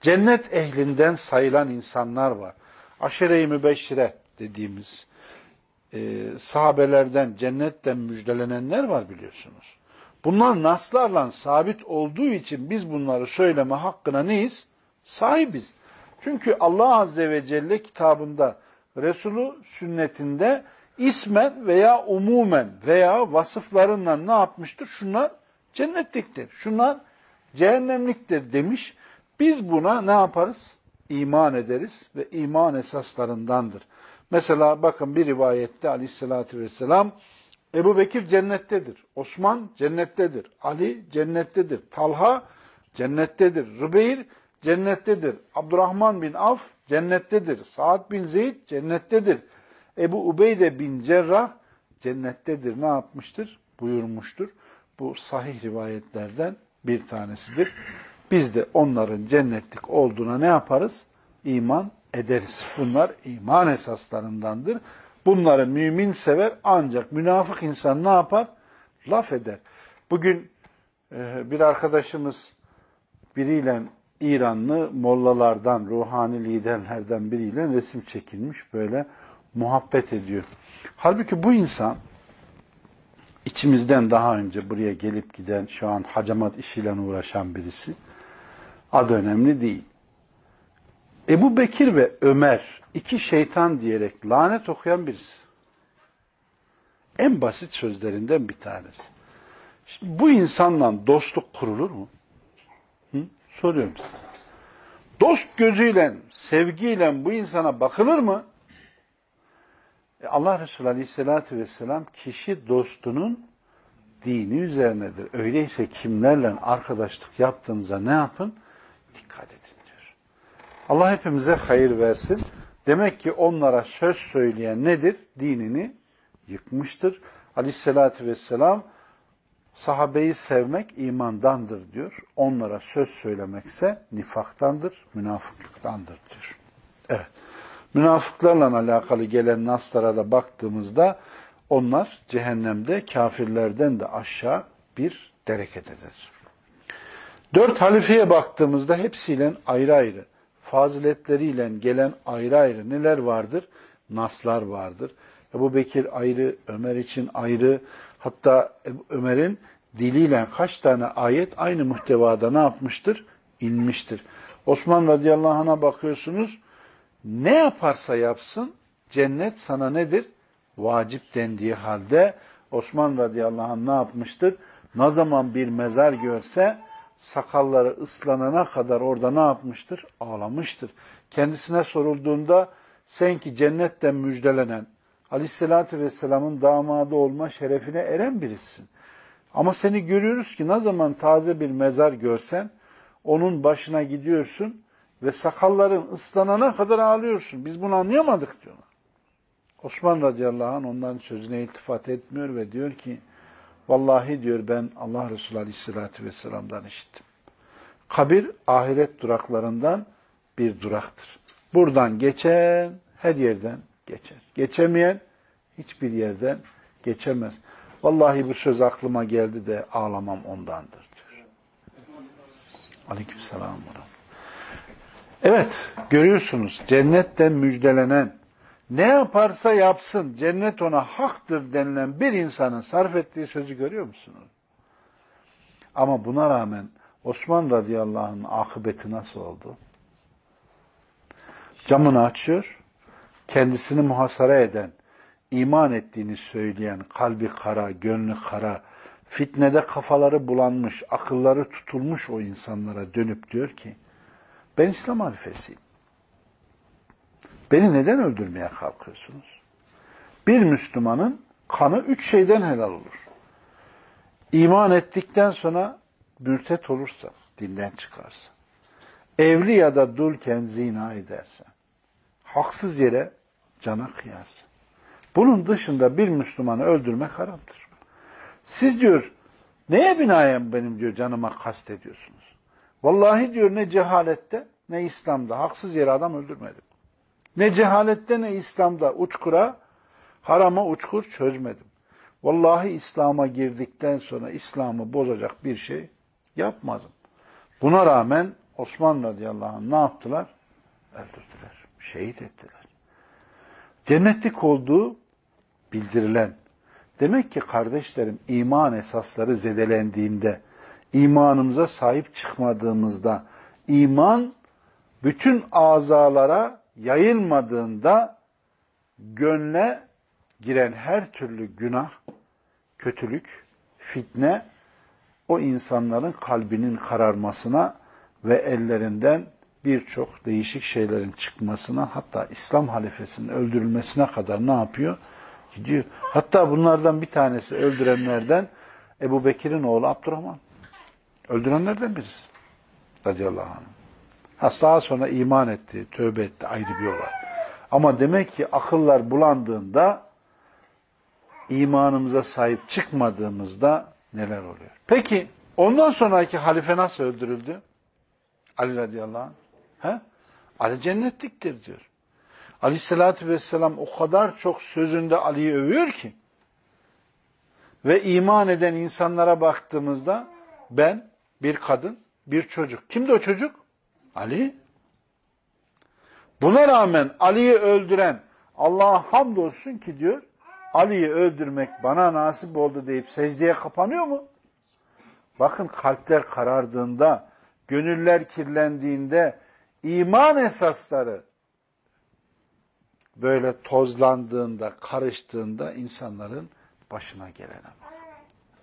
cennet ehlinden sayılan insanlar var. aşere-i mübeşşire dediğimiz e, sahabelerden cennetten müjdelenenler var biliyorsunuz. Bunlar naslarla sabit olduğu için biz bunları söyleme hakkına neyiz? Sahibiz. Çünkü Allah Azze ve Celle kitabında, Resulü sünnetinde ismen veya umumen veya vasıflarından ne yapmıştır? Şunlar cennetliktir, şunlar cehennemliktir demiş. Biz buna ne yaparız? İman ederiz ve iman esaslarındandır. Mesela bakın bir rivayette aleyhissalatü vesselam Ebu Bekir cennettedir. Osman cennettedir. Ali cennettedir. Talha cennettedir. Zübeyir cennettedir. Abdurrahman bin Af cennettedir. Saad bin Zeyd cennettedir. Ebu Ubeyde bin Cerrah cennettedir. Ne yapmıştır? Buyurmuştur. Bu sahih rivayetlerden bir tanesidir. Biz de onların cennetlik olduğuna ne yaparız? İman ederiz. Bunlar iman esaslarındandır. Bunları mümin sever ancak münafık insan ne yapar? Laf eder. Bugün e, bir arkadaşımız biriyle İranlı mollalardan, ruhani liderlerden biriyle resim çekilmiş böyle muhabbet ediyor. Halbuki bu insan içimizden daha önce buraya gelip giden, şu an hacamat işiyle uğraşan birisi. Adı önemli değil. Ebu Bekir ve Ömer iki şeytan diyerek lanet okuyan birisi. En basit sözlerinden bir tanesi. Şimdi bu insanla dostluk kurulur mu? Hı? Soruyorum size. Dost gözüyle, sevgiyle bu insana bakılır mı? E Allah Resulü Aleyhisselatü Vesselam kişi dostunun dini üzerinedir. Öyleyse kimlerle arkadaşlık yaptığınıza ne yapın? Dikkat edin diyor. Allah hepimize hayır versin. Demek ki onlara söz söyleyen nedir? Dinini yıkmıştır. Aleyhisselatü Vesselam sahabeyi sevmek imandandır diyor. Onlara söz söylemekse nifaktandır, münafıklıktandır diyor. Evet. Münafıklarla alakalı gelen naslara da baktığımızda onlar cehennemde kafirlerden de aşağı bir dereketedir. Dört halifeye baktığımızda hepsiyle ayrı ayrı, faziletleriyle gelen ayrı ayrı neler vardır? Naslar vardır. Ebu Bekir ayrı, Ömer için ayrı, hatta Ömer'in diliyle kaç tane ayet aynı muhtevada ne yapmıştır? İnmiştir. Osman radıyallahu anh'a bakıyorsunuz, ne yaparsa yapsın cennet sana nedir? Vacip dendiği halde Osman radıyallahu anh ne yapmıştır? Ne zaman bir mezar görse sakalları ıslanana kadar orada ne yapmıştır? Ağlamıştır. Kendisine sorulduğunda sen ki cennetten müjdelenen Aleyhisselatü Vesselam'ın damadı olma şerefine eren birisin. Ama seni görüyoruz ki ne zaman taze bir mezar görsen onun başına gidiyorsun ve sakalların ıslanana kadar ağlıyorsun. Biz bunu anlayamadık diyorlar. Osman radıyallahu anh onların sözüne iltifat etmiyor ve diyor ki vallahi diyor ben Allah Resulü aleyhissalatü vesselam'dan işittim. Kabir ahiret duraklarından bir duraktır. Buradan geçen her yerden geçer. Geçemeyen hiçbir yerden geçemez. Vallahi bu söz aklıma geldi de ağlamam ondandır diyor. Aleykümselam. Evet, görüyorsunuz cennetten müjdelenen, ne yaparsa yapsın cennet ona haktır denilen bir insanın sarf ettiği sözü görüyor musunuz? Ama buna rağmen Osman radıyallahu anh'ın akıbeti nasıl oldu? Camını açıyor, kendisini muhasara eden, iman ettiğini söyleyen, kalbi kara, gönlü kara, fitnede kafaları bulanmış, akılları tutulmuş o insanlara dönüp diyor ki, ben İslam halifesiyim. Beni neden öldürmeye kalkıyorsunuz? Bir Müslümanın kanı üç şeyden helal olur. İman ettikten sonra mürtet olursa, dinden çıkarsa, evli ya da dulken zina ederse, haksız yere cana kıyarsa. Bunun dışında bir Müslümanı öldürmek haramdır. Siz diyor, neye binaen benim diyor canıma kast ediyorsunuz? Vallahi diyor ne cehalette ne İslam'da haksız yere adam öldürmedim. Ne cehalette ne İslam'da uçkura, harama uçkur çözmedim. Vallahi İslam'a girdikten sonra İslam'ı bozacak bir şey yapmadım. Buna rağmen Osman radıyallahu anh ne yaptılar? Öldürdüler. Şehit ettiler. Cennetlik olduğu bildirilen. Demek ki kardeşlerim iman esasları zedelendiğinde, imanımıza sahip çıkmadığımızda, iman bütün azalara yayılmadığında gönle giren her türlü günah, kötülük, fitne o insanların kalbinin kararmasına ve ellerinden birçok değişik şeylerin çıkmasına hatta İslam halifesinin öldürülmesine kadar ne yapıyor? Gidiyor. Hatta bunlardan bir tanesi öldürenlerden Ebu Bekir'in oğlu Abdurrahman. Öldürenlerden birisi. Radıyallahu anh. Ha, daha sonra iman etti, tövbe etti ayrı bir olay. Ama demek ki akıllar bulandığında imanımıza sahip çıkmadığımızda neler oluyor? Peki ondan sonraki halife nasıl öldürüldü? Ali radıyallahu anh. He? Ali cennetliktir diyor. Aleyhissalatü vesselam o kadar çok sözünde Ali'yi övüyor ki ve iman eden insanlara baktığımızda ben, bir kadın, bir çocuk. Kimdi o çocuk? Ali. Buna rağmen Ali'yi öldüren Allah'a hamdolsun ki diyor Ali'yi öldürmek bana nasip oldu deyip secdeye kapanıyor mu? Bakın kalpler karardığında, gönüller kirlendiğinde, iman esasları böyle tozlandığında, karıştığında insanların başına gelene.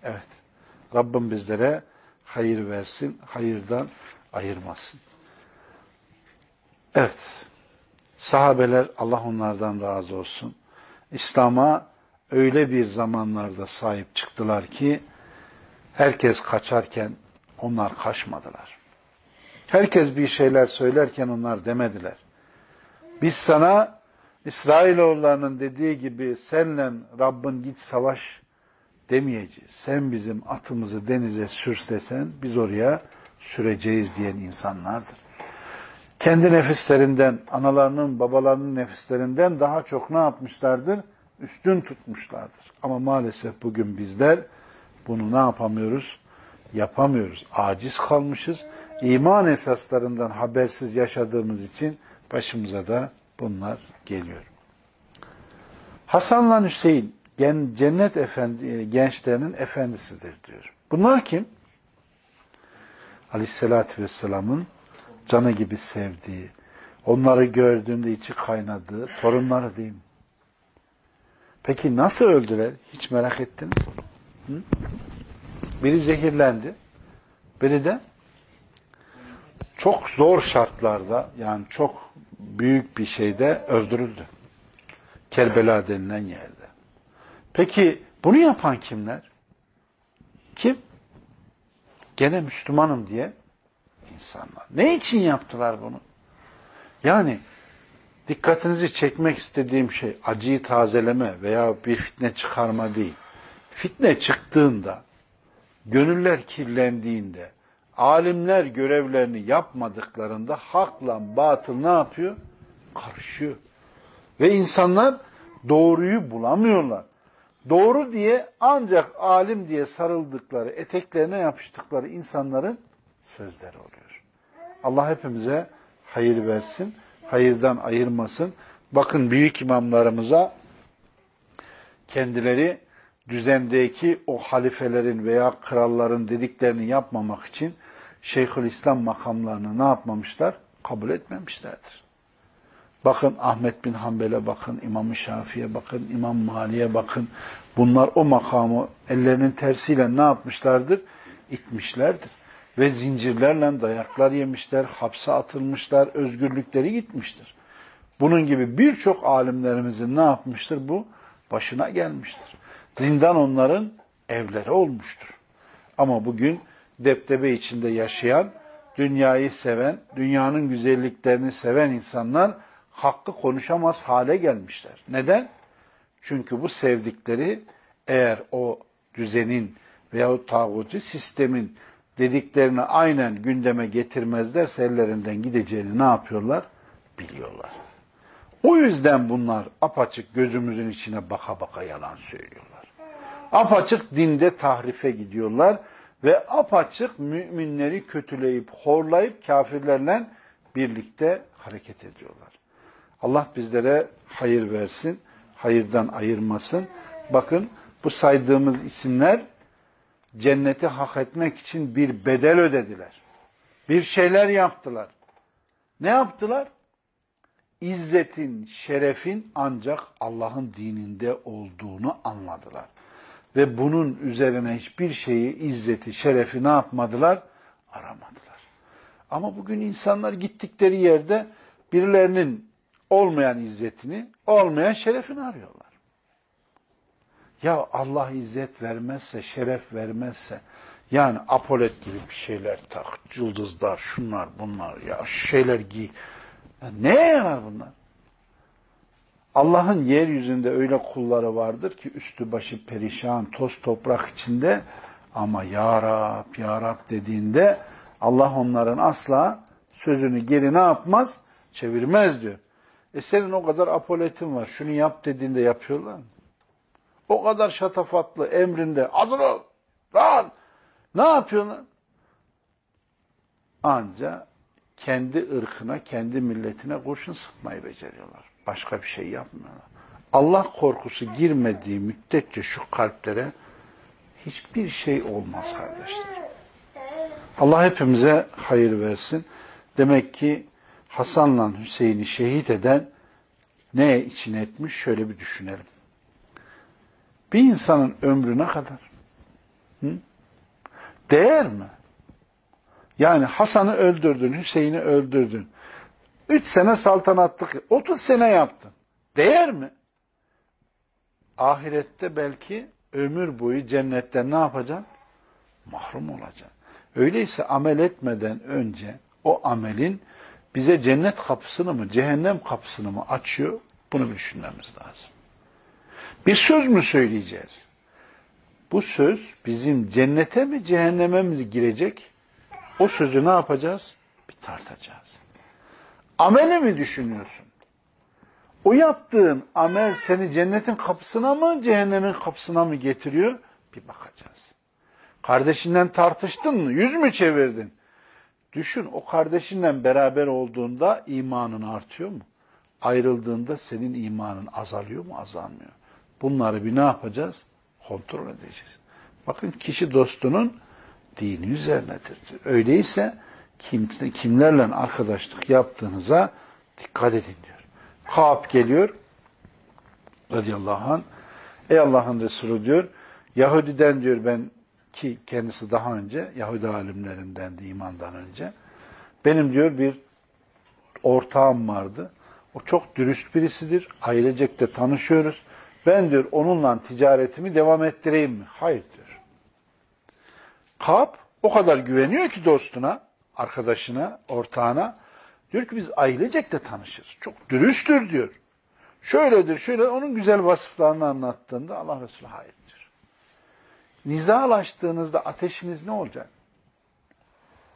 Evet. Rabbim bizlere hayır versin, hayırdan ayırmasın. Evet. Sahabeler Allah onlardan razı olsun. İslam'a öyle bir zamanlarda sahip çıktılar ki herkes kaçarken onlar kaçmadılar. Herkes bir şeyler söylerken onlar demediler. Biz sana İsrailoğullarının dediği gibi senle Rabbin git savaş demeyeceğiz. Sen bizim atımızı denize sür desen biz oraya süreceğiz diyen insanlardır. Kendi nefislerinden, analarının, babalarının nefislerinden daha çok ne yapmışlardır? Üstün tutmuşlardır. Ama maalesef bugün bizler bunu ne yapamıyoruz? Yapamıyoruz. Aciz kalmışız. İman esaslarından habersiz yaşadığımız için başımıza da bunlar geliyor. Hasan'la Hüseyin cennet efendi, gençlerinin efendisidir diyor. Bunlar kim? Aleyhisselatü Vesselam'ın canı gibi sevdiği, onları gördüğünde içi kaynadığı torunları değil mi? Peki nasıl öldüler? Hiç merak ettiniz mi? Biri zehirlendi, biri de çok zor şartlarda yani çok büyük bir şeyde öldürüldü. Kerbela denilen yerde. Peki bunu yapan kimler? Kim? Gene Müslümanım diye insanlar. Ne için yaptılar bunu? Yani dikkatinizi çekmek istediğim şey acıyı tazeleme veya bir fitne çıkarma değil. Fitne çıktığında, gönüller kirlendiğinde, alimler görevlerini yapmadıklarında hakla batıl ne yapıyor? Karışıyor. Ve insanlar doğruyu bulamıyorlar. Doğru diye ancak alim diye sarıldıkları, eteklerine yapıştıkları insanların sözleri oluyor. Allah hepimize hayır versin, hayırdan ayırmasın. Bakın büyük imamlarımıza kendileri düzendeki o halifelerin veya kralların dediklerini yapmamak için Şeyhülislam makamlarını ne yapmamışlar? Kabul etmemişlerdir. Bakın Ahmet bin Hanbel'e bakın, İmam-ı Şafii'ye bakın, İmam Mali'ye bakın. Bunlar o makamı ellerinin tersiyle ne yapmışlardır? İtmişlerdir. Ve zincirlerle dayaklar yemişler, hapse atılmışlar, özgürlükleri gitmiştir. Bunun gibi birçok alimlerimizin ne yapmıştır bu? Başına gelmiştir. Zindan onların evleri olmuştur. Ama bugün deptebe içinde yaşayan, dünyayı seven, dünyanın güzelliklerini seven insanlar hakkı konuşamaz hale gelmişler. Neden? Çünkü bu sevdikleri eğer o düzenin veya o tağutu sistemin dediklerini aynen gündeme getirmezlerse ellerinden gideceğini ne yapıyorlar? Biliyorlar. O yüzden bunlar apaçık gözümüzün içine baka baka yalan söylüyorlar. Apaçık dinde tahrife gidiyorlar ve apaçık müminleri kötüleyip, horlayıp kafirlerle birlikte hareket ediyorlar. Allah bizlere hayır versin, hayırdan ayırmasın. Bakın bu saydığımız isimler cenneti hak etmek için bir bedel ödediler. Bir şeyler yaptılar. Ne yaptılar? İzzetin, şerefin ancak Allah'ın dininde olduğunu anladılar. Ve bunun üzerine hiçbir şeyi, izzeti, şerefi ne yapmadılar? Aramadılar. Ama bugün insanlar gittikleri yerde birilerinin olmayan izzetini, olmayan şerefini arıyorlar. Ya Allah izzet vermezse, şeref vermezse, yani apolet gibi bir şeyler tak, cıldızlar, şunlar bunlar ya şeyler giy. Ya neye yarar bunlar? Allah'ın yeryüzünde öyle kulları vardır ki üstü başı perişan, toz toprak içinde ama Ya Rab, Ya Rab dediğinde Allah onların asla sözünü geri ne yapmaz? Çevirmez diyor. E senin o kadar apoletin var. Şunu yap dediğinde yapıyorlar mı? O kadar şatafatlı emrinde. Hazır ol. Lan. Ne yapıyorlar? Anca kendi ırkına, kendi milletine kurşun sıkmayı beceriyorlar. Başka bir şey yapmıyorlar. Allah korkusu girmediği müddetçe şu kalplere hiçbir şey olmaz kardeşler. Allah hepimize hayır versin. Demek ki Hasan'la Hüseyin'i şehit eden ne için etmiş? Şöyle bir düşünelim. Bir insanın ömrü ne kadar? Hı? Değer mi? Yani Hasan'ı öldürdün, Hüseyin'i öldürdün. Üç sene saltanatlık, otuz sene yaptın. Değer mi? Ahirette belki ömür boyu cennetten ne yapacaksın? Mahrum olacaksın. Öyleyse amel etmeden önce o amelin bize cennet kapısını mı, cehennem kapısını mı açıyor? Bunu bir düşünmemiz lazım. Bir söz mü söyleyeceğiz? Bu söz bizim cennete mi, cehenneme mi girecek? O sözü ne yapacağız? Bir tartacağız. Ameli mi düşünüyorsun? O yaptığın amel seni cennetin kapısına mı, cehennemin kapısına mı getiriyor? Bir bakacağız. Kardeşinden tartıştın mı? Yüz mü çevirdin? Düşün o kardeşinle beraber olduğunda imanın artıyor mu? Ayrıldığında senin imanın azalıyor mu? Azalmıyor. Bunları bir ne yapacağız? Kontrol edeceğiz. Bakın kişi dostunun dini üzerinedir. Öyleyse kimse, kimlerle arkadaşlık yaptığınıza dikkat edin diyor. Kaab geliyor radıyallahu anh. Ey Allah'ın Resulü diyor. Yahudiden diyor ben ki kendisi daha önce Yahudi alimlerindendi imandan önce. Benim diyor bir ortağım vardı. O çok dürüst birisidir. Ailecek de tanışıyoruz. Ben diyor onunla ticaretimi devam ettireyim mi? Hayır diyor. Kap o kadar güveniyor ki dostuna, arkadaşına, ortağına. Diyor ki biz ailecek de tanışırız. Çok dürüsttür diyor. Şöyledir, şöyle onun güzel vasıflarını anlattığında Allah Resulü hayır. Nizalaştığınızda ateşiniz ne olacak?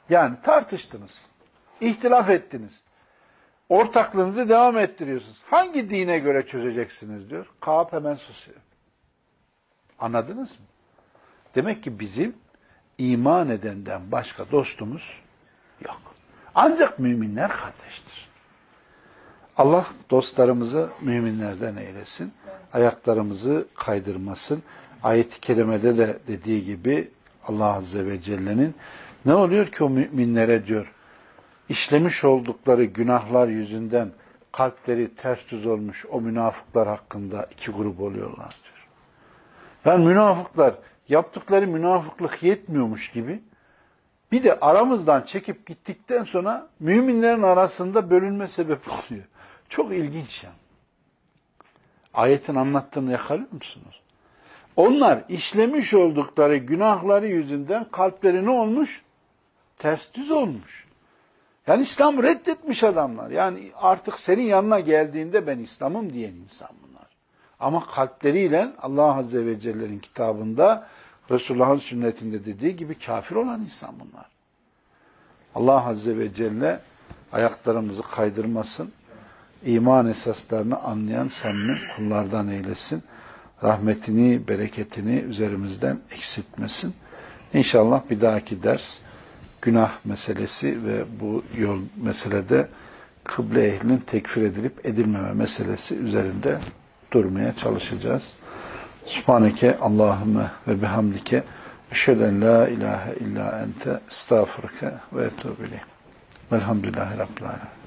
Yani tartıştınız, ihtilaf ettiniz. Ortaklığınızı devam ettiriyorsunuz. Hangi dine göre çözeceksiniz diyor. Kaap hemen susuyor. Anladınız mı? Demek ki bizim iman edenden başka dostumuz yok. Ancak müminler kardeştir. Allah dostlarımızı müminlerden eylesin. Ayaklarımızı kaydırmasın. Ayet-i kerimede de dediği gibi Allah Azze ve Celle'nin ne oluyor ki o müminlere diyor işlemiş oldukları günahlar yüzünden kalpleri ters düz olmuş o münafıklar hakkında iki grup oluyorlar diyor. Yani münafıklar yaptıkları münafıklık yetmiyormuş gibi bir de aramızdan çekip gittikten sonra müminlerin arasında bölünme sebep oluyor. Çok ilginç yani. Ayetin anlattığını yakalıyor musunuz? Onlar işlemiş oldukları günahları yüzünden kalpleri ne olmuş? Ters düz olmuş. Yani İslam reddetmiş adamlar. Yani artık senin yanına geldiğinde ben İslam'ım diyen insan bunlar. Ama kalpleriyle Allah Azze ve Celle'nin kitabında Resulullah'ın sünnetinde dediği gibi kafir olan insan bunlar. Allah Azze ve Celle ayaklarımızı kaydırmasın. iman esaslarını anlayan samimi kullardan eylesin. Rahmetini, bereketini üzerimizden eksiltmesin. İnşallah bir dahaki ders günah meselesi ve bu yol meselede kıble ehlinin tekfir edilip edilmeme meselesi üzerinde durmaya çalışacağız. Subhaneke Allahümme ve bihamdike eşheden la ilahe illa ente estağfurke ve etûbü Velhamdülillahi Rabbil Alemin.